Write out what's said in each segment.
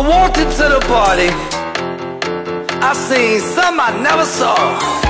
I walked into the party. I seen some I never saw.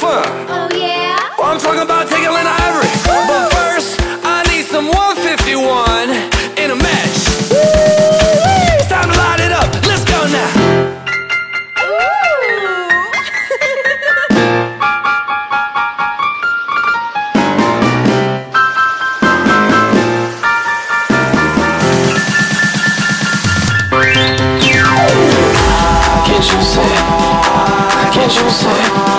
fun. Oh, yeah? Well, I'm talking about taking Lena Ivory. Woo! But first, I need some 151 in a match. Woo! It's time to light it up. Let's go now. Can't you say? Can't you say?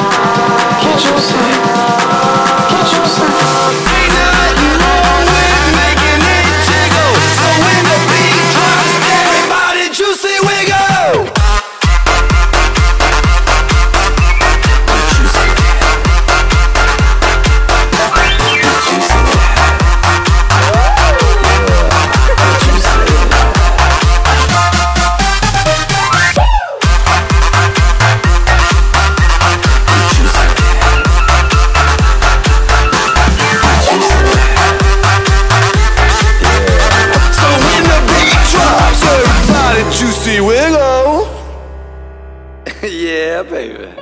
yeah, baby.